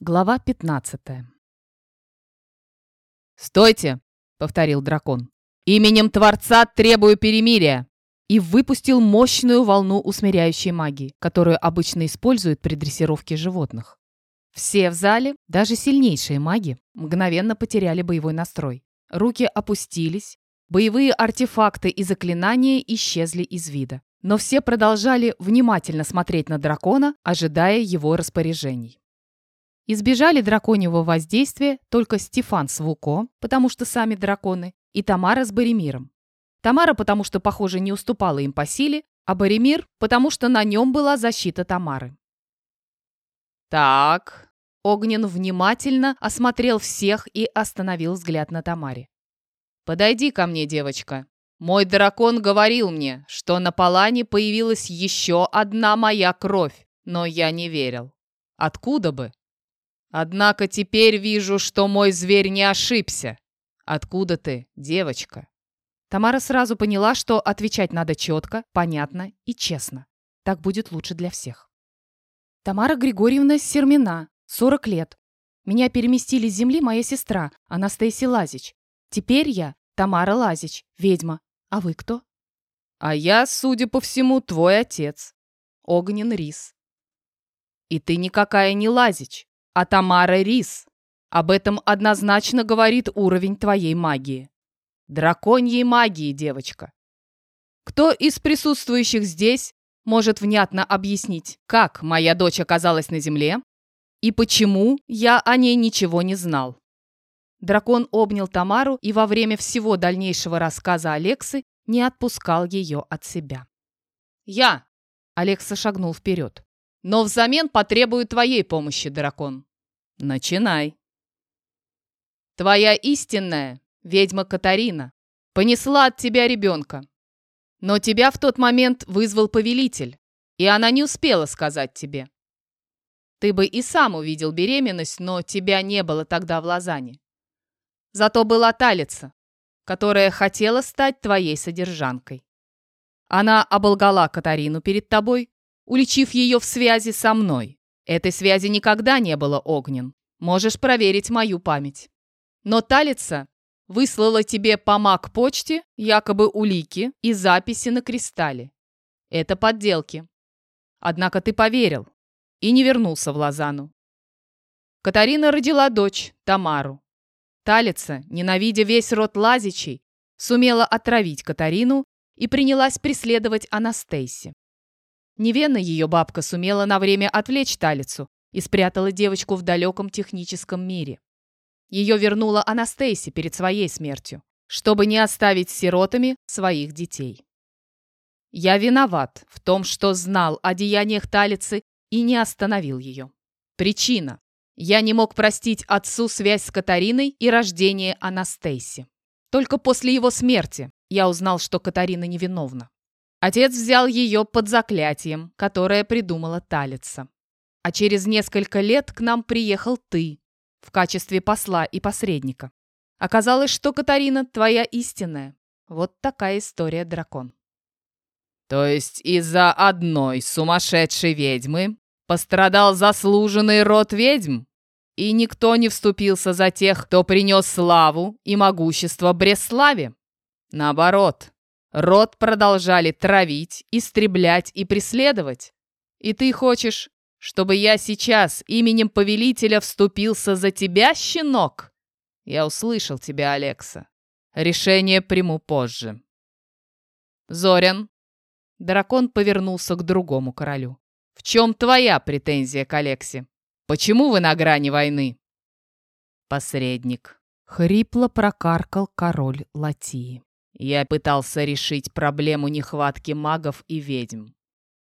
Глава 15 «Стойте!» — повторил дракон. «Именем Творца требую перемирия!» И выпустил мощную волну усмиряющей магии, которую обычно используют при дрессировке животных. Все в зале, даже сильнейшие маги, мгновенно потеряли боевой настрой. Руки опустились, боевые артефакты и заклинания исчезли из вида. Но все продолжали внимательно смотреть на дракона, ожидая его распоряжений. Избежали драконьего воздействия только Стефан с Вуко, потому что сами драконы, и Тамара с Боремиром. Тамара, потому что, похоже, не уступала им по силе, а Боремир, потому что на нем была защита Тамары. «Так...» Огнен внимательно осмотрел всех и остановил взгляд на Тамаре. «Подойди ко мне, девочка. Мой дракон говорил мне, что на Палане появилась еще одна моя кровь, но я не верил. Откуда бы?» Однако теперь вижу, что мой зверь не ошибся. Откуда ты, девочка?» Тамара сразу поняла, что отвечать надо четко, понятно и честно. Так будет лучше для всех. Тамара Григорьевна Сермина, 40 лет. Меня переместили с земли моя сестра, Анастасия Лазич. Теперь я Тамара Лазич, ведьма. А вы кто? А я, судя по всему, твой отец. Огнен Рис. И ты никакая не Лазич а Тамара Рис. Об этом однозначно говорит уровень твоей магии. Драконьей магии, девочка. Кто из присутствующих здесь может внятно объяснить, как моя дочь оказалась на земле и почему я о ней ничего не знал? Дракон обнял Тамару и во время всего дальнейшего рассказа Алексы не отпускал ее от себя. «Я!» – Алекса шагнул вперед. «Но взамен потребую твоей помощи, дракон. Начинай. Твоя истинная, ведьма Катарина, понесла от тебя ребенка. Но тебя в тот момент вызвал повелитель, и она не успела сказать тебе. Ты бы и сам увидел беременность, но тебя не было тогда в Лозанне. Зато была Талица, которая хотела стать твоей содержанкой. Она оболгала Катарину перед тобой, уличив ее в связи со мной. Этой связи никогда не было, Огнен. Можешь проверить мою память. Но Талица выслала тебе по маг-почте якобы улики и записи на кристалле. Это подделки. Однако ты поверил и не вернулся в Лозану. Катарина родила дочь, Тамару. Талица, ненавидя весь род Лазичей, сумела отравить Катарину и принялась преследовать Анастейси. Невена, ее бабка, сумела на время отвлечь Талицу и спрятала девочку в далеком техническом мире. Ее вернула Анастейси перед своей смертью, чтобы не оставить сиротами своих детей. Я виноват в том, что знал о деяниях Талицы и не остановил ее. Причина. Я не мог простить отцу связь с Катариной и рождение Анастейси. Только после его смерти я узнал, что Катарина невиновна. Отец взял ее под заклятием, которое придумала Талица. А через несколько лет к нам приехал ты в качестве посла и посредника. Оказалось, что Катарина твоя истинная. Вот такая история, дракон. То есть из-за одной сумасшедшей ведьмы пострадал заслуженный род ведьм? И никто не вступился за тех, кто принес славу и могущество Бреславе? Наоборот, Род продолжали травить, истреблять и преследовать. И ты хочешь, чтобы я сейчас именем повелителя вступился за тебя, щенок? Я услышал тебя, Алекса. Решение приму позже. Зорян. Дракон повернулся к другому королю. В чем твоя претензия к Алексе? Почему вы на грани войны? Посредник. Хрипло прокаркал король Латии. Я пытался решить проблему нехватки магов и ведьм.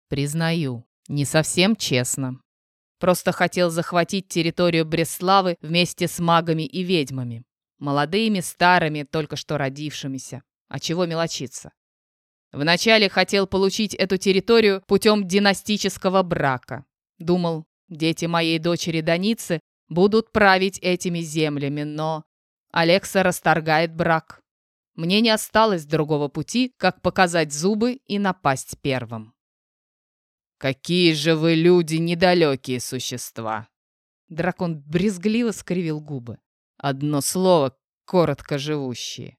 Признаю, не совсем честно. Просто хотел захватить территорию Бреславы вместе с магами и ведьмами. Молодыми, старыми, только что родившимися. А чего мелочиться? Вначале хотел получить эту территорию путем династического брака. Думал, дети моей дочери Даницы будут править этими землями, но... Алекса расторгает брак. Мне не осталось другого пути, как показать зубы и напасть первым. «Какие же вы люди недалекие существа! Дракон брезгливо скривил губы. Одно слово коротко живущие.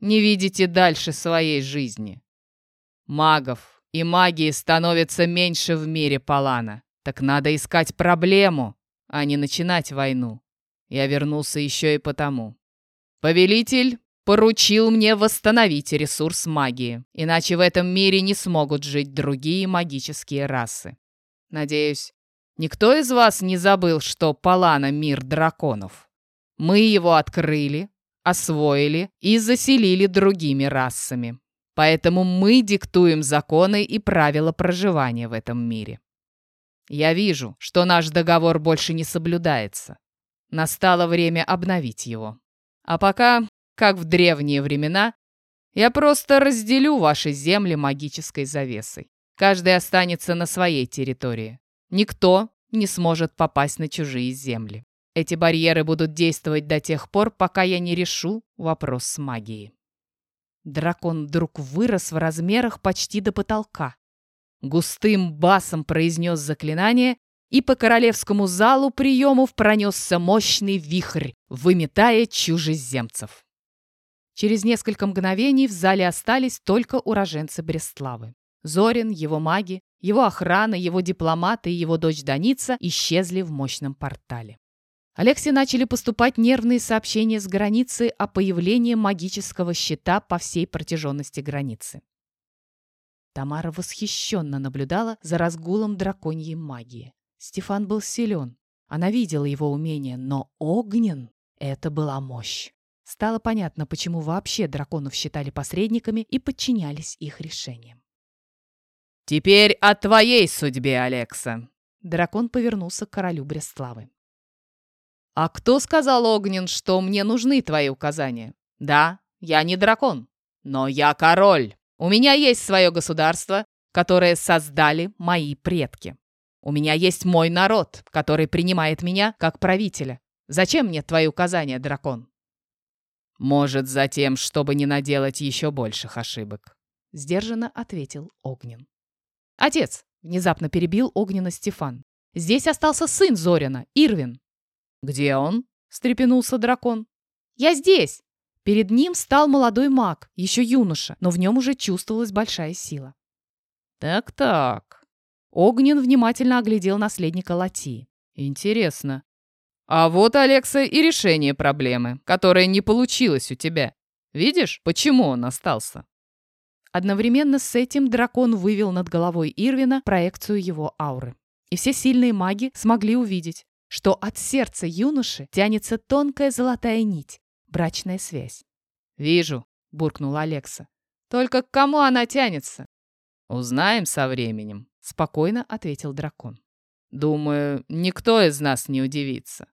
Не видите дальше своей жизни. Магов и магии становится меньше в мире Палана. Так надо искать проблему, а не начинать войну. Я вернулся еще и потому. Повелитель поручил мне восстановить ресурс магии, иначе в этом мире не смогут жить другие магические расы. Надеюсь, никто из вас не забыл, что Палана — мир драконов. Мы его открыли, освоили и заселили другими расами. Поэтому мы диктуем законы и правила проживания в этом мире. Я вижу, что наш договор больше не соблюдается. Настало время обновить его. А пока как в древние времена, я просто разделю ваши земли магической завесой. Каждый останется на своей территории. Никто не сможет попасть на чужие земли. Эти барьеры будут действовать до тех пор, пока я не решу вопрос с магией. Дракон вдруг вырос в размерах почти до потолка. Густым басом произнес заклинание, и по королевскому залу приемов пронесся мощный вихрь, выметая чужеземцев. Через несколько мгновений в зале остались только уроженцы Брестлавы. Зорин, его маги, его охрана, его дипломаты и его дочь Даница исчезли в мощном портале. Алексе начали поступать нервные сообщения с границы о появлении магического щита по всей протяженности границы. Тамара восхищенно наблюдала за разгулом драконьей магии. Стефан был силен. Она видела его умение, но огнен — это была мощь. Стало понятно, почему вообще драконов считали посредниками и подчинялись их решениям. «Теперь о твоей судьбе, Алекса!» Дракон повернулся к королю Брестславы. «А кто сказал, Огнен, что мне нужны твои указания? Да, я не дракон, но я король. У меня есть свое государство, которое создали мои предки. У меня есть мой народ, который принимает меня как правителя. Зачем мне твои указания, дракон?» «Может, за тем, чтобы не наделать еще больших ошибок», — сдержанно ответил Огнен. «Отец!» — внезапно перебил Огнена Стефан. «Здесь остался сын Зорина, Ирвин». «Где он?» — встрепенулся дракон. «Я здесь!» Перед ним стал молодой маг, еще юноша, но в нем уже чувствовалась большая сила. «Так-так». Огнен внимательно оглядел наследника Лати. «Интересно, а вот, Алекса, и решение проблемы, которая не получилась у тебя. Видишь, почему он остался?» Одновременно с этим дракон вывел над головой Ирвина проекцию его ауры. И все сильные маги смогли увидеть, что от сердца юноши тянется тонкая золотая нить, брачная связь. «Вижу», — буркнула Алекса. «Только к кому она тянется?» «Узнаем со временем», — спокойно ответил дракон. «Думаю, никто из нас не удивится.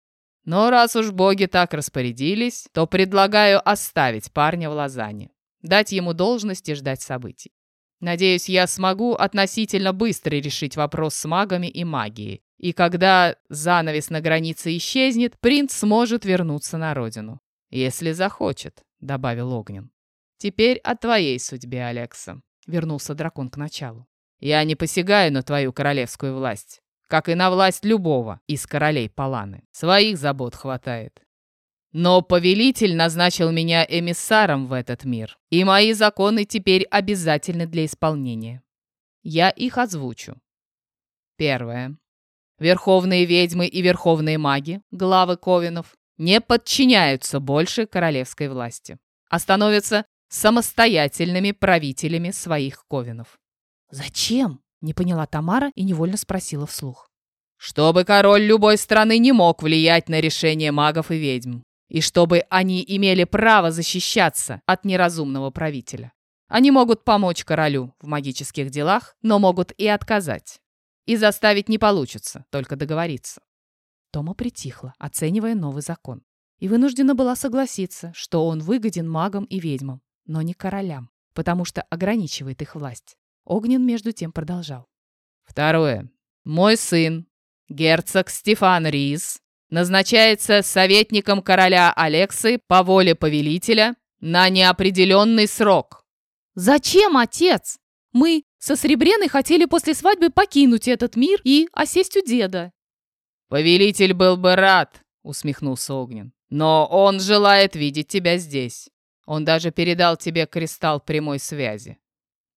Но раз уж боги так распорядились, то предлагаю оставить парня в Лозанне, дать ему должность и ждать событий. Надеюсь, я смогу относительно быстро решить вопрос с магами и магией. И когда занавес на границе исчезнет, принц сможет вернуться на родину. Если захочет, — добавил Огнен. Теперь о твоей судьбе, Алекса, — вернулся дракон к началу. Я не посягаю на твою королевскую власть как и на власть любого из королей Паланы. Своих забот хватает. Но повелитель назначил меня эмиссаром в этот мир, и мои законы теперь обязательны для исполнения. Я их озвучу. Первое. Верховные ведьмы и верховные маги, главы ковенов, не подчиняются больше королевской власти, а становятся самостоятельными правителями своих ковенов. «Зачем?» Не поняла Тамара и невольно спросила вслух. «Чтобы король любой страны не мог влиять на решения магов и ведьм, и чтобы они имели право защищаться от неразумного правителя. Они могут помочь королю в магических делах, но могут и отказать. И заставить не получится, только договориться». Тома притихла, оценивая новый закон, и вынуждена была согласиться, что он выгоден магам и ведьмам, но не королям, потому что ограничивает их власть. Огнен между тем продолжал. Второе. Мой сын, герцог Стефан Рис, назначается советником короля Алексы по воле повелителя на неопределенный срок. Зачем, отец? Мы со Сребреной хотели после свадьбы покинуть этот мир и осесть у деда. «Повелитель был бы рад», — усмехнулся Огнен. «Но он желает видеть тебя здесь. Он даже передал тебе кристалл прямой связи».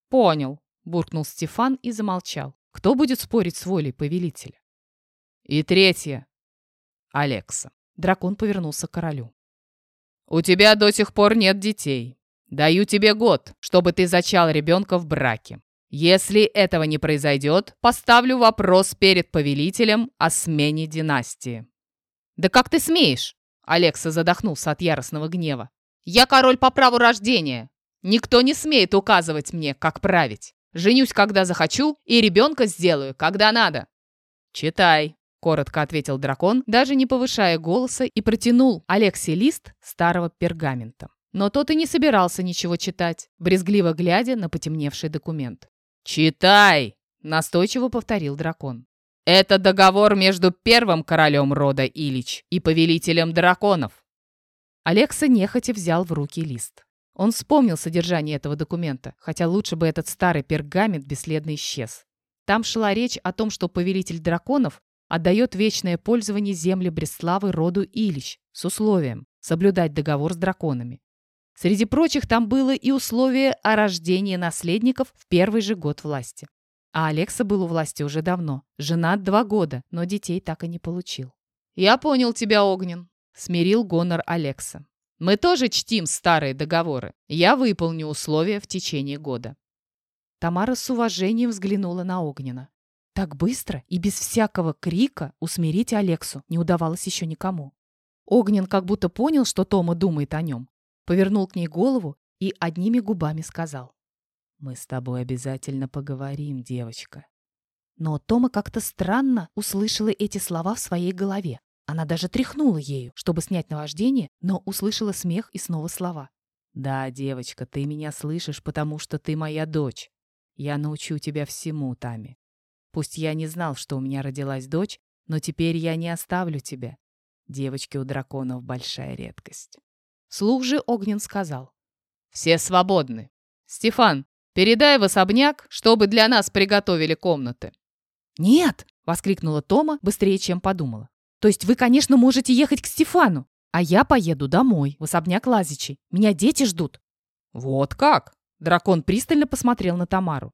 «Понял», — буркнул Стефан и замолчал. «Кто будет спорить с волей повелителя?» «И третье. Алекса». Дракон повернулся к королю. «У тебя до сих пор нет детей. Даю тебе год, чтобы ты зачал ребенка в браке. Если этого не произойдет, поставлю вопрос перед повелителем о смене династии». «Да как ты смеешь?» Алекса задохнулся от яростного гнева. «Я король по праву рождения. Никто не смеет указывать мне, как править. Женюсь, когда захочу, и ребенка сделаю, когда надо». «Читай», — коротко ответил дракон, даже не повышая голоса, и протянул Алексе лист старого пергамента. Но тот и не собирался ничего читать, брезгливо глядя на потемневший документ. «Читай!» — настойчиво повторил дракон. «Это договор между первым королем рода Илич и повелителем драконов». Алекса нехотя взял в руки лист. Он вспомнил содержание этого документа, хотя лучше бы этот старый пергамент бесследно исчез. Там шла речь о том, что повелитель драконов отдает вечное пользование земле Бреславы роду Илич с условием соблюдать договор с драконами. Среди прочих там было и условие о рождении наследников в первый же год власти. А Алекса был у власти уже давно, женат два года, но детей так и не получил. «Я понял тебя, Огнен», — смирил гонор Алекса. «Мы тоже чтим старые договоры. Я выполню условия в течение года». Тамара с уважением взглянула на Огнена. Так быстро и без всякого крика усмирить Алексу не удавалось еще никому. Огнен как будто понял, что Тома думает о нем, повернул к ней голову и одними губами сказал. «Мы с тобой обязательно поговорим, девочка». Но Тома как-то странно услышала эти слова в своей голове. Она даже тряхнула ею, чтобы снять наваждение, но услышала смех и снова слова. «Да, девочка, ты меня слышишь, потому что ты моя дочь. Я научу тебя всему, Тами. Пусть я не знал, что у меня родилась дочь, но теперь я не оставлю тебя. Девочки у драконов большая редкость». Слух же Огнен сказал. «Все свободны. Стефан, передай в особняк, чтобы для нас приготовили комнаты». «Нет!» — воскликнула Тома быстрее, чем подумала. «То есть вы, конечно, можете ехать к Стефану, а я поеду домой, в особняк Лазичей. Меня дети ждут». «Вот как?» — дракон пристально посмотрел на Тамару.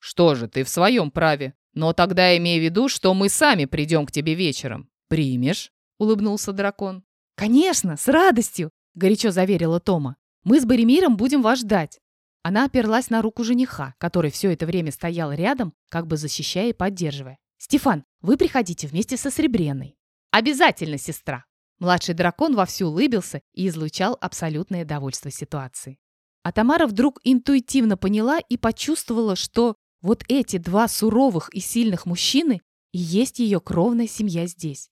«Что же, ты в своем праве. Но тогда имей в виду, что мы сами придем к тебе вечером. Примешь?» — улыбнулся дракон. «Конечно, с радостью!» — горячо заверила Тома. «Мы с Боремиром будем вас ждать». Она оперлась на руку жениха, который все это время стоял рядом, как бы защищая и поддерживая. «Стефан, вы приходите вместе со Сребреной». «Обязательно, сестра!» Младший дракон вовсю улыбился и излучал абсолютное довольство ситуации. А Тамара вдруг интуитивно поняла и почувствовала, что вот эти два суровых и сильных мужчины и есть ее кровная семья здесь.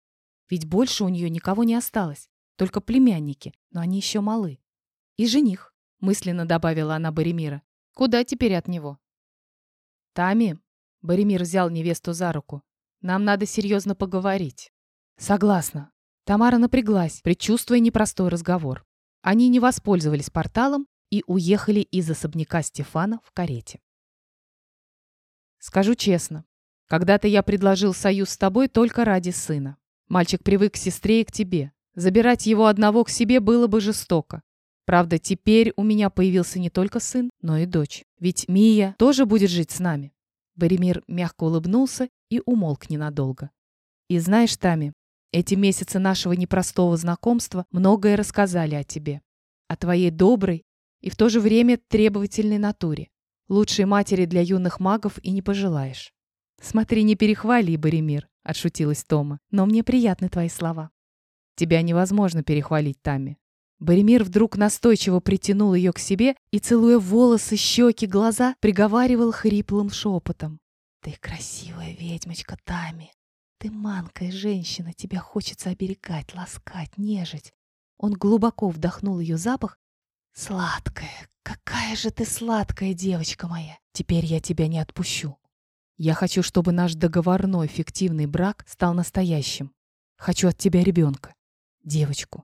Ведь больше у нее никого не осталось. Только племянники, но они еще малы. И жених, мысленно добавила она Боремира. Куда теперь от него? Тами, Боремир взял невесту за руку. Нам надо серьезно поговорить. Согласна. Тамара напряглась, предчувствуя непростой разговор. Они не воспользовались порталом и уехали из особняка Стефана в карете. Скажу честно, когда-то я предложил союз с тобой только ради сына. Мальчик привык к сестре и к тебе. Забирать его одного к себе было бы жестоко. Правда, теперь у меня появился не только сын, но и дочь. Ведь Мия тоже будет жить с нами. Боремир мягко улыбнулся и умолк ненадолго. И знаешь, Тами, эти месяцы нашего непростого знакомства многое рассказали о тебе. О твоей доброй и в то же время требовательной натуре. Лучшей матери для юных магов и не пожелаешь. «Смотри, не перехвали, Боремир», — отшутилась Тома. «Но мне приятны твои слова». Тебя невозможно перехвалить, Тами. Боремир вдруг настойчиво притянул ее к себе и, целуя волосы, щеки, глаза, приговаривал хриплым шепотом. «Ты красивая ведьмочка, Тами. Ты манкая женщина, тебя хочется оберегать, ласкать, нежить». Он глубоко вдохнул ее запах. «Сладкая, какая же ты сладкая девочка моя! Теперь я тебя не отпущу. Я хочу, чтобы наш договорной фиктивный брак стал настоящим. Хочу от тебя ребенка девочку,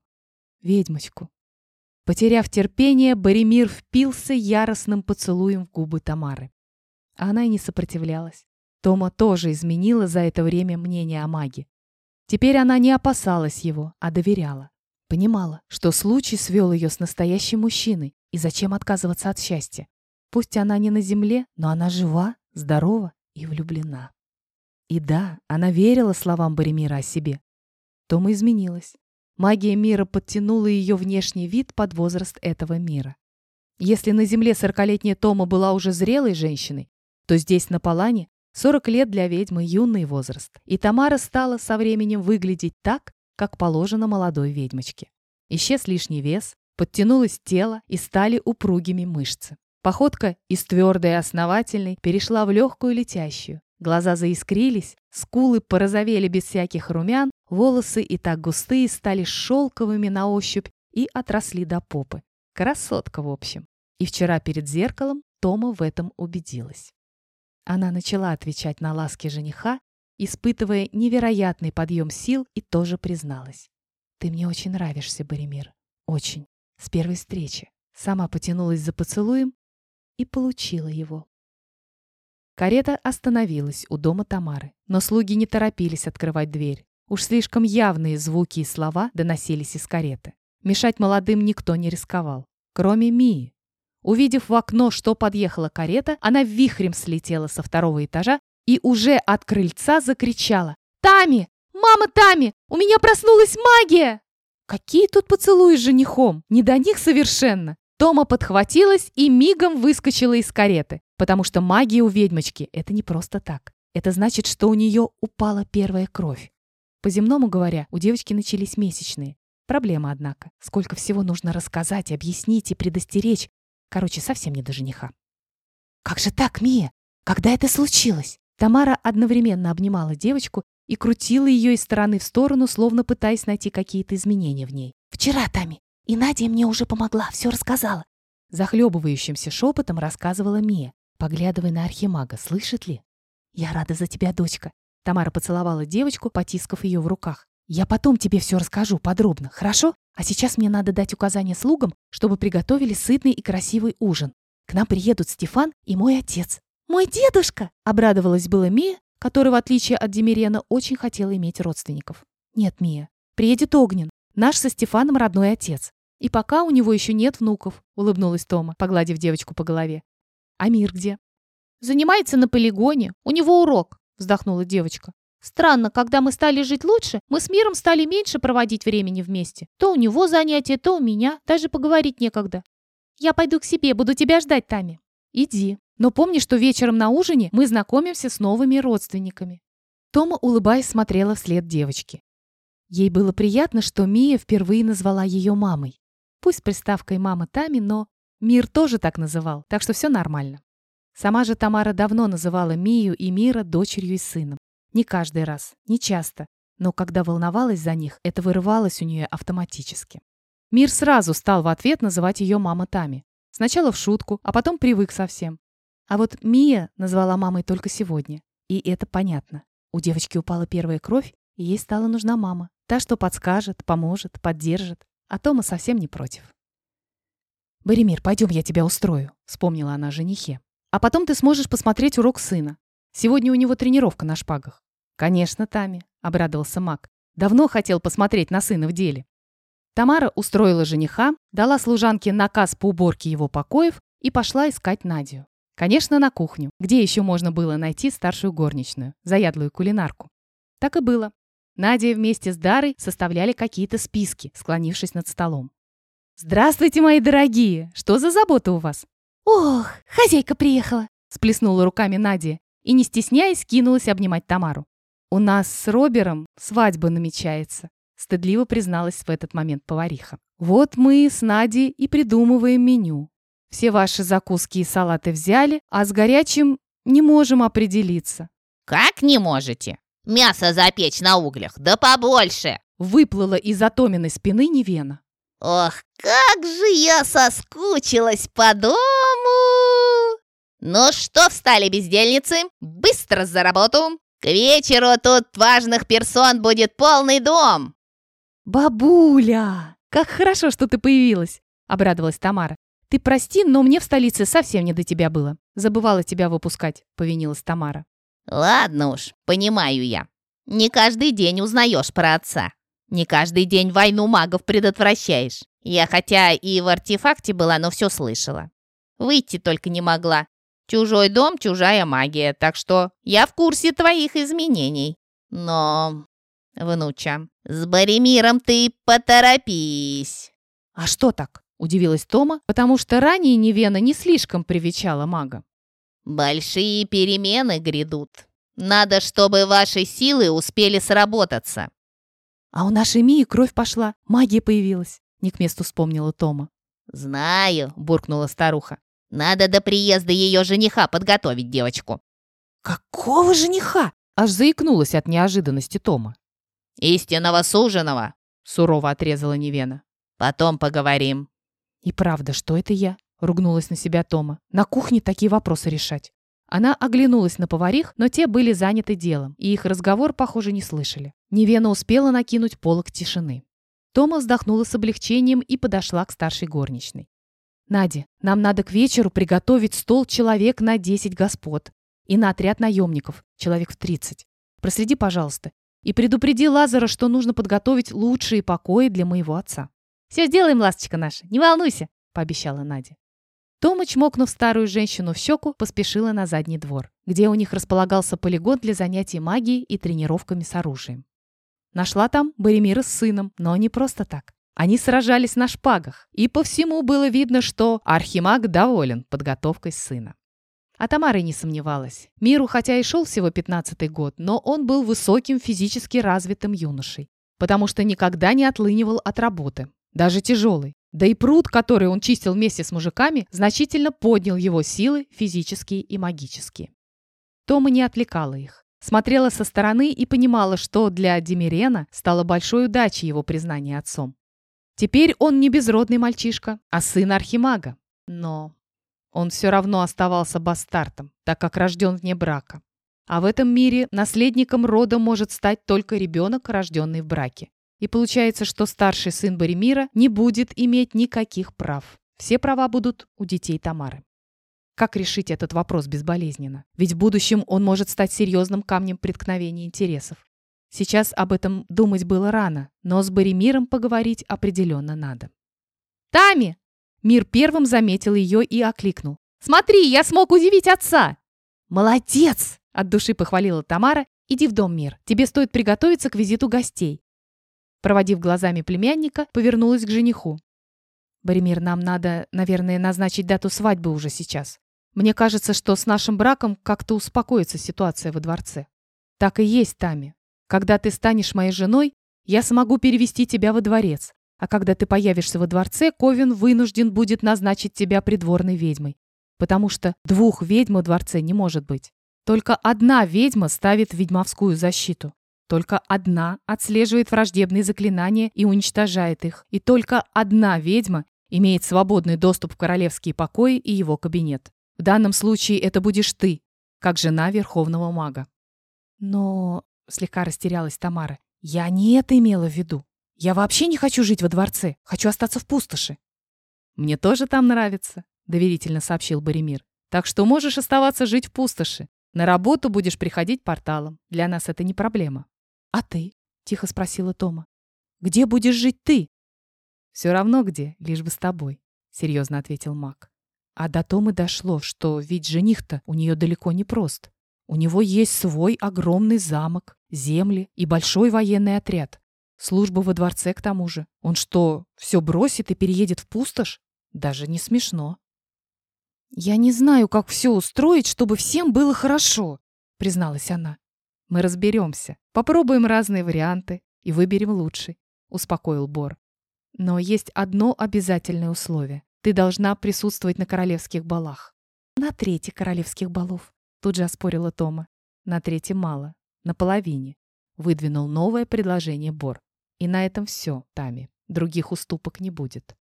ведьмочку. Потеряв терпение, Боремир впился яростным поцелуем в губы Тамары. А она и не сопротивлялась. Тома тоже изменила за это время мнение о маге. Теперь она не опасалась его, а доверяла. Понимала, что случай свел ее с настоящим мужчиной, и зачем отказываться от счастья. Пусть она не на земле, но она жива, здорова и влюблена. И да, она верила словам Боремира о себе. Тома изменилась. Магия мира подтянула ее внешний вид под возраст этого мира. Если на земле сорокалетняя Тома была уже зрелой женщиной, то здесь, на Палане, 40 лет для ведьмы – юный возраст. И Тамара стала со временем выглядеть так, как положено молодой ведьмочке. Исчез лишний вес, подтянулось тело и стали упругими мышцы. Походка из твердой и основательной перешла в легкую летящую. Глаза заискрились, скулы порозовели без всяких румян, волосы и так густые стали шелковыми на ощупь и отросли до попы. Красотка, в общем. И вчера перед зеркалом Тома в этом убедилась. Она начала отвечать на ласки жениха, испытывая невероятный подъем сил и тоже призналась. «Ты мне очень нравишься, Боремир. Очень. С первой встречи». Сама потянулась за поцелуем и получила его. Карета остановилась у дома Тамары, но слуги не торопились открывать дверь. Уж слишком явные звуки и слова доносились из кареты. Мешать молодым никто не рисковал, кроме Мии. Увидев в окно, что подъехала карета, она вихрем слетела со второго этажа и уже от крыльца закричала. «Тами! Мама Тами! У меня проснулась магия!» Какие тут поцелуи с женихом? Не до них совершенно. Тома подхватилась и мигом выскочила из кареты, потому что магия у ведьмочки – это не просто так. Это значит, что у нее упала первая кровь. По-земному говоря, у девочки начались месячные. Проблема, однако. Сколько всего нужно рассказать, объяснить и предостеречь. Короче, совсем не до жениха. «Как же так, Мия? Когда это случилось?» Тамара одновременно обнимала девочку и крутила ее из стороны в сторону, словно пытаясь найти какие-то изменения в ней. «Вчера, Тами, и Надя мне уже помогла, все рассказала. Захлебывающимся шепотом рассказывала Мия, поглядывая на архимага, слышит ли. «Я рада за тебя, дочка». Тамара поцеловала девочку, потискав ее в руках. «Я потом тебе все расскажу подробно, хорошо? А сейчас мне надо дать указания слугам, чтобы приготовили сытный и красивый ужин. К нам приедут Стефан и мой отец». «Мой дедушка!» — обрадовалась была Мия, которая, в отличие от Демирена, очень хотела иметь родственников. «Нет, Мия, приедет Огнен, Наш со Стефаном родной отец. И пока у него еще нет внуков», — улыбнулась Тома, погладив девочку по голове. «А мир где?» «Занимается на полигоне. У него урок», — вздохнула девочка. «Странно, когда мы стали жить лучше, мы с миром стали меньше проводить времени вместе. То у него занятия, то у меня. Даже поговорить некогда. Я пойду к себе, буду тебя ждать, Тами». «Иди. Но помни, что вечером на ужине мы знакомимся с новыми родственниками». Тома, улыбаясь, смотрела вслед девочки. Ей было приятно, что Мия впервые назвала ее мамой. Пусть с приставкой «мама Тами», но Мир тоже так называл, так что все нормально. Сама же Тамара давно называла Мию и Мира дочерью и сыном. Не каждый раз, не часто, но когда волновалась за них, это вырывалось у нее автоматически. Мир сразу стал в ответ называть ее мама Тами. Сначала в шутку, а потом привык совсем. А вот Мия назвала мамой только сегодня. И это понятно. У девочки упала первая кровь, и ей стала нужна мама. Та, что подскажет, поможет, поддержит. А Тома совсем не против. «Боремир, пойдем, я тебя устрою», — вспомнила она женихе. «А потом ты сможешь посмотреть урок сына. Сегодня у него тренировка на шпагах». «Конечно, Тами», — обрадовался Мак. «Давно хотел посмотреть на сына в деле». Тамара устроила жениха, дала служанке наказ по уборке его покоев и пошла искать Надю. Конечно, на кухню, где еще можно было найти старшую горничную, заядлую кулинарку. Так и было. Надя вместе с Дарой составляли какие-то списки, склонившись над столом. «Здравствуйте, мои дорогие! Что за забота у вас?» «Ох, хозяйка приехала!» сплеснула руками Надя и, не стесняясь, кинулась обнимать Тамару. «У нас с Робером свадьба намечается», стыдливо призналась в этот момент повариха. «Вот мы с Надей и придумываем меню. Все ваши закуски и салаты взяли, а с горячим не можем определиться». «Как не можете? Мясо запечь на углях, да побольше!» Выплыла из Атоминой спины Невена. «Ох, как же я соскучилась по дому!» «Ну что встали, бездельницы? Быстро за работу! К вечеру тут важных персон будет полный дом!» «Бабуля, как хорошо, что ты появилась!» — обрадовалась Тамара. «Ты прости, но мне в столице совсем не до тебя было. Забывала тебя выпускать», — повинилась Тамара. «Ладно уж, понимаю я. Не каждый день узнаешь про отца. Не каждый день войну магов предотвращаешь. Я хотя и в артефакте была, но все слышала. Выйти только не могла. Чужой дом, чужая магия, так что я в курсе твоих изменений. Но, внуча, с Боремиром ты поторопись. А что так? Удивилась Тома, потому что ранее Невена не слишком привечала мага. Большие перемены грядут. Надо, чтобы ваши силы успели сработаться. А у нашей Мии кровь пошла, магия появилась. Не к месту вспомнила Тома. «Знаю», — буркнула старуха. «Надо до приезда ее жениха подготовить девочку». «Какого жениха?» Аж заикнулась от неожиданности Тома. «Истинного суженого», — сурово отрезала Невена. «Потом поговорим». «И правда, что это я?» — ругнулась на себя Тома. «На кухне такие вопросы решать». Она оглянулась на поварих, но те были заняты делом, и их разговор, похоже, не слышали. Невена успела накинуть полок тишины. Тома вздохнула с облегчением и подошла к старшей горничной. «Надя, нам надо к вечеру приготовить стол человек на 10 господ и на отряд наемников, человек в 30. Проследи, пожалуйста, и предупреди Лазара, что нужно подготовить лучшие покои для моего отца». «Все сделаем, ласточка наша, не волнуйся», — пообещала Надя. Тома, чмокнув старую женщину в щеку, поспешила на задний двор, где у них располагался полигон для занятий магией и тренировками с оружием. Нашла там Боремира с сыном, но не просто так. Они сражались на шпагах, и по всему было видно, что архимаг доволен подготовкой сына. А Тамара не сомневалась. Миру, хотя и шел всего пятнадцатый год, но он был высоким физически развитым юношей, потому что никогда не отлынивал от работы, даже тяжелой. Да и пруд, который он чистил вместе с мужиками, значительно поднял его силы физические и магические. Тома не отвлекала их смотрела со стороны и понимала, что для Демирена стало большой удачей его признание отцом. Теперь он не безродный мальчишка, а сын архимага. Но он все равно оставался бастартом, так как рожден вне брака. А в этом мире наследником рода может стать только ребенок, рожденный в браке. И получается, что старший сын Боремира не будет иметь никаких прав. Все права будут у детей Тамары. Как решить этот вопрос безболезненно? Ведь в будущем он может стать серьезным камнем преткновения интересов. Сейчас об этом думать было рано, но с Боремиром поговорить определенно надо. «Тами!» Мир первым заметил ее и окликнул. «Смотри, я смог удивить отца!» «Молодец!» – от души похвалила Тамара. «Иди в дом, Мир. Тебе стоит приготовиться к визиту гостей». Проводив глазами племянника, повернулась к жениху. «Боремир, нам надо, наверное, назначить дату свадьбы уже сейчас. Мне кажется, что с нашим браком как-то успокоится ситуация во дворце. Так и есть, Тами. Когда ты станешь моей женой, я смогу перевести тебя во дворец. А когда ты появишься во дворце, Ковен вынужден будет назначить тебя придворной ведьмой. Потому что двух ведьм во дворце не может быть. Только одна ведьма ставит ведьмовскую защиту. Только одна отслеживает враждебные заклинания и уничтожает их. И только одна ведьма имеет свободный доступ в королевские покои и его кабинет. В данном случае это будешь ты, как жена верховного мага. Но, слегка растерялась Тамара, я не это имела в виду. Я вообще не хочу жить во дворце, хочу остаться в пустоши. Мне тоже там нравится, доверительно сообщил Боремир. Так что можешь оставаться жить в пустоши. На работу будешь приходить порталом. Для нас это не проблема. А ты? Тихо спросила Тома. Где будешь жить ты? Все равно где, лишь бы с тобой, серьезно ответил маг. А до Томы дошло, что ведь жених-то у нее далеко не прост. У него есть свой огромный замок, земли и большой военный отряд. Служба во дворце к тому же. Он что, все бросит и переедет в пустошь? Даже не смешно. «Я не знаю, как все устроить, чтобы всем было хорошо», — призналась она. «Мы разберемся, попробуем разные варианты и выберем лучший», — успокоил Бор. «Но есть одно обязательное условие. Ты должна присутствовать на королевских балах. На трети королевских балов. Тут же оспорила Тома. На третьем мало. На половине. Выдвинул новое предложение Бор. И на этом все, Тами. Других уступок не будет.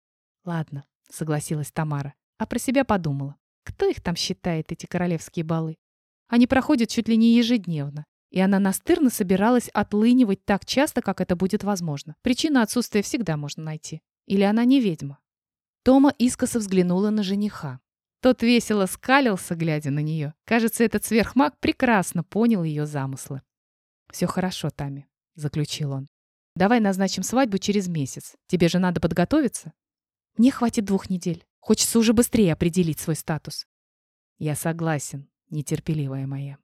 Ладно, согласилась Тамара. А про себя подумала. Кто их там считает, эти королевские балы? Они проходят чуть ли не ежедневно. И она настырно собиралась отлынивать так часто, как это будет возможно. Причину отсутствия всегда можно найти. Или она не ведьма. Тома искоса взглянула на жениха. Тот весело скалился, глядя на нее. Кажется, этот сверхмаг прекрасно понял ее замыслы. «Все хорошо, Тами», — заключил он. «Давай назначим свадьбу через месяц. Тебе же надо подготовиться». «Мне хватит двух недель. Хочется уже быстрее определить свой статус». «Я согласен, нетерпеливая моя».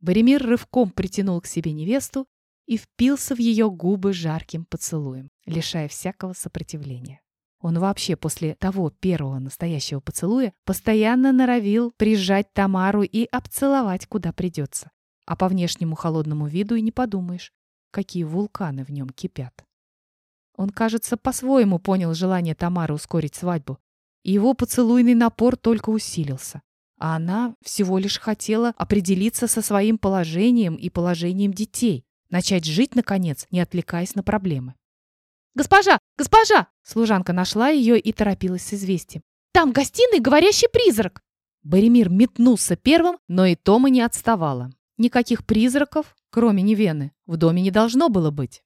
Боремир рывком притянул к себе невесту и впился в ее губы жарким поцелуем, лишая всякого сопротивления. Он вообще после того первого настоящего поцелуя постоянно норовил прижать Тамару и обцеловать, куда придется. А по внешнему холодному виду и не подумаешь, какие вулканы в нем кипят. Он, кажется, по-своему понял желание Тамары ускорить свадьбу, и его поцелуйный напор только усилился. А она всего лишь хотела определиться со своим положением и положением детей, начать жить, наконец, не отвлекаясь на проблемы. «Госпожа! Госпожа!» Служанка нашла ее и торопилась с известием. «Там в гостиной говорящий призрак!» Боремир метнулся первым, но и Тома не отставала. Никаких призраков, кроме Невены, в доме не должно было быть.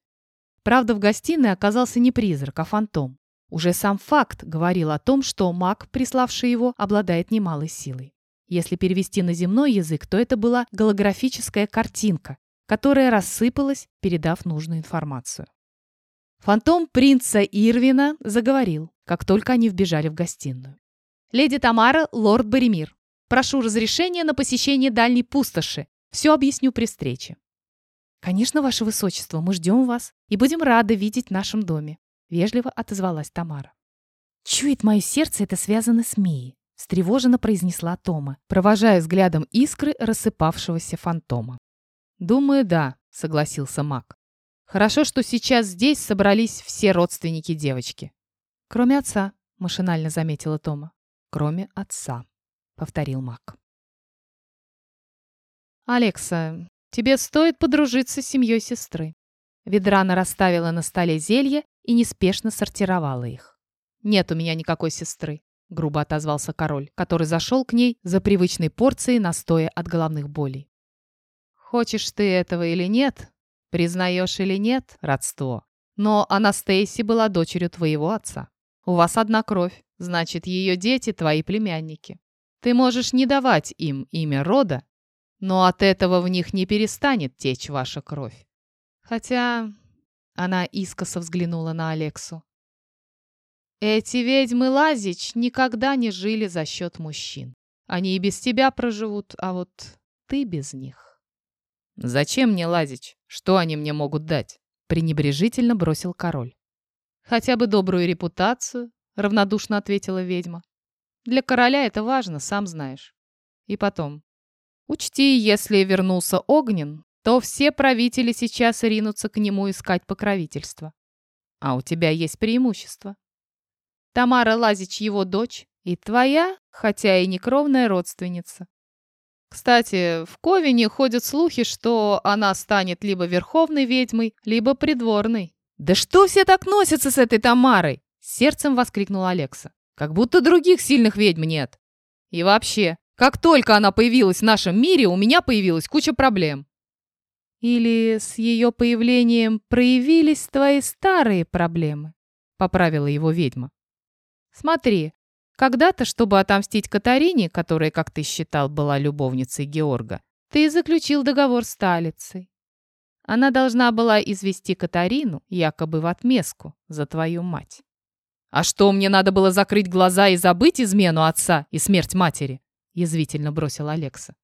Правда, в гостиной оказался не призрак, а фантом. Уже сам факт говорил о том, что маг, приславший его, обладает немалой силой. Если перевести на земной язык, то это была голографическая картинка, которая рассыпалась, передав нужную информацию. Фантом принца Ирвина заговорил, как только они вбежали в гостиную. «Леди Тамара, лорд Боремир, прошу разрешения на посещение дальней пустоши. Все объясню при встрече». «Конечно, ваше высочество, мы ждем вас и будем рады видеть в нашем доме», вежливо отозвалась Тамара. «Чует мое сердце, это связано с Мией», встревоженно произнесла Тома, провожая взглядом искры рассыпавшегося фантома. «Думаю, да», — согласился маг. Хорошо, что сейчас здесь собрались все родственники девочки. Кроме отца, машинально заметила Тома. Кроме отца, повторил Мак. Алекса, тебе стоит подружиться с семьей сестры. Ведрана расставила на столе зелья и неспешно сортировала их. «Нет у меня никакой сестры», — грубо отозвался король, который зашел к ней за привычной порцией настоя от головных болей. «Хочешь ты этого или нет, Признаешь или нет, родство. Но Анастейси была дочерью твоего отца. У вас одна кровь, значит, ее дети твои племянники. Ты можешь не давать им имя рода, но от этого в них не перестанет течь ваша кровь. Хотя она искоса взглянула на Алексу. Эти ведьмы Лазич никогда не жили за счет мужчин. Они и без тебя проживут, а вот ты без них. «Зачем мне Лазич? Что они мне могут дать?» пренебрежительно бросил король. «Хотя бы добрую репутацию», — равнодушно ответила ведьма. «Для короля это важно, сам знаешь. И потом. Учти, если вернулся Огнен, то все правители сейчас ринутся к нему искать покровительства. А у тебя есть преимущество. Тамара Лазич его дочь и твоя, хотя и не кровная родственница. Кстати, в Ковине ходят слухи, что она станет либо верховной ведьмой, либо придворной. «Да что все так носятся с этой Тамарой?» Сердцем воскликнула Алекса. «Как будто других сильных ведьм нет. И вообще, как только она появилась в нашем мире, у меня появилась куча проблем». «Или с ее появлением проявились твои старые проблемы?» Поправила его ведьма. «Смотри, когда-то, чтобы отомстить Катарине, которая, как ты считал, была любовницей Георга, ты заключил договор с Талицей. Она должна была извести Катарину, якобы в отместку, за твою мать. «А что, мне надо было закрыть глаза и забыть измену отца и смерть матери?» — язвительно бросил Алекса.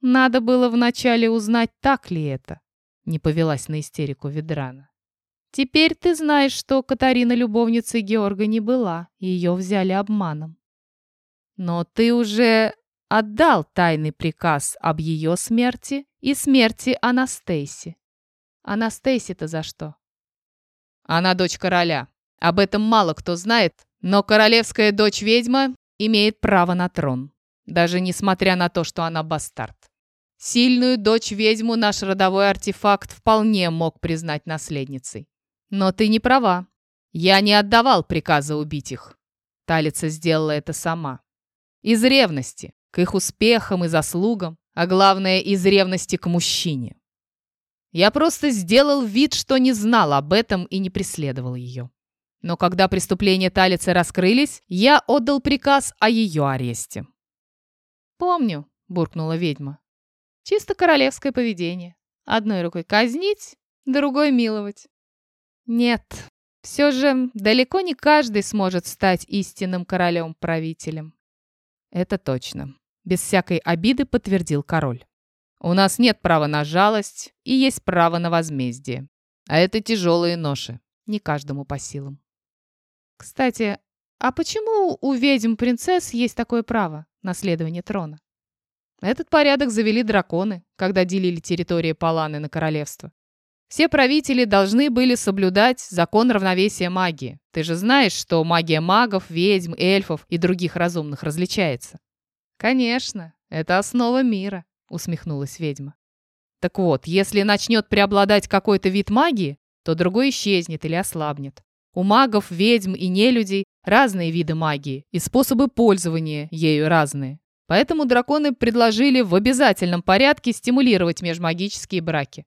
«Надо было вначале узнать, так ли это», — не повелась на истерику Ведрана. Теперь ты знаешь, что Катарина любовницей Георга не была, ее взяли обманом. Но ты уже отдал тайный приказ об ее смерти и смерти Анастейси. Анастейси-то за что? Она дочь короля. Об этом мало кто знает, но королевская дочь-ведьма имеет право на трон, даже несмотря на то, что она бастард. Сильную дочь-ведьму наш родовой артефакт вполне мог признать наследницей. Но ты не права. Я не отдавал приказа убить их. Талица сделала это сама. Из ревности к их успехам и заслугам, а главное, из ревности к мужчине. Я просто сделал вид, что не знал об этом и не преследовал ее. Но когда преступления Талицы раскрылись, я отдал приказ о ее аресте. «Помню», — буркнула ведьма. «Чисто королевское поведение. Одной рукой казнить, другой миловать. Нет, все же далеко не каждый сможет стать истинным королем-правителем. Это точно. Без всякой обиды подтвердил король. У нас нет права на жалость и есть право на возмездие. А это тяжелые ноши, не каждому по силам. Кстати, а почему у ведьм-принцесс есть такое право, наследование трона? Этот порядок завели драконы, когда делили территории Паланы на королевство. Все правители должны были соблюдать закон равновесия магии. Ты же знаешь, что магия магов, ведьм, эльфов и других разумных различается. Конечно, это основа мира, усмехнулась ведьма. Так вот, если начнет преобладать какой-то вид магии, то другой исчезнет или ослабнет. У магов, ведьм и нелюдей разные виды магии, и способы пользования ею разные. Поэтому драконы предложили в обязательном порядке стимулировать межмагические браки.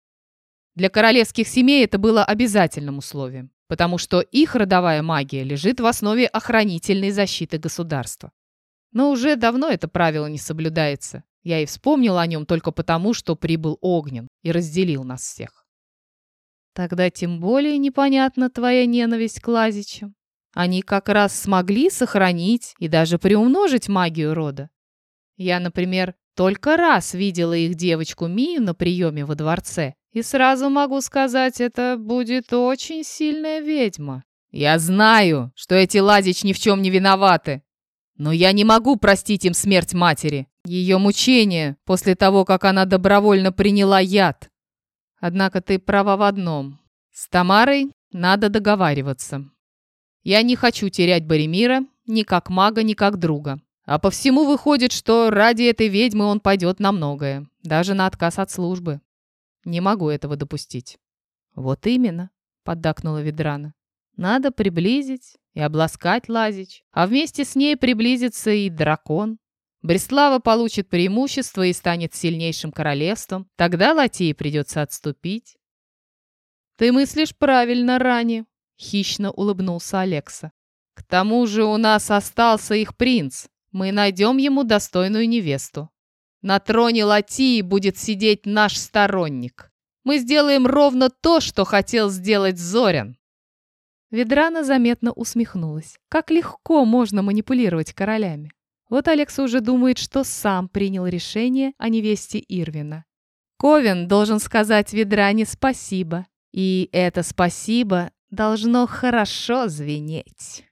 Для королевских семей это было обязательным условием, потому что их родовая магия лежит в основе охранительной защиты государства. Но уже давно это правило не соблюдается. Я и вспомнил о нем только потому, что прибыл Огнен и разделил нас всех. Тогда тем более непонятна твоя ненависть к Лазичам. Они как раз смогли сохранить и даже приумножить магию рода. Я, например, только раз видела их девочку Мию на приеме во дворце, и сразу могу сказать, это будет очень сильная ведьма. Я знаю, что эти Ладич ни в чем не виноваты, но я не могу простить им смерть матери, ее мучение после того, как она добровольно приняла яд. Однако ты права в одном. С Тамарой надо договариваться. Я не хочу терять Боремира ни как мага, ни как друга. А по всему выходит, что ради этой ведьмы он пойдет на многое, даже на отказ от службы. Не могу этого допустить. Вот именно, поддакнула Ведрана. Надо приблизить и обласкать Лазич, а вместе с ней приблизится и дракон. Бреслава получит преимущество и станет сильнейшим королевством. Тогда Латии придется отступить. «Ты мыслишь правильно, Рани», — хищно улыбнулся Алекса. «К тому же у нас остался их принц, мы найдем ему достойную невесту. На троне Латии будет сидеть наш сторонник. Мы сделаем ровно то, что хотел сделать Зорян. Ведрана заметно усмехнулась. Как легко можно манипулировать королями. Вот Алекс уже думает, что сам принял решение о невесте Ирвина. Ковен должен сказать Ведране спасибо. И это спасибо должно хорошо звенеть.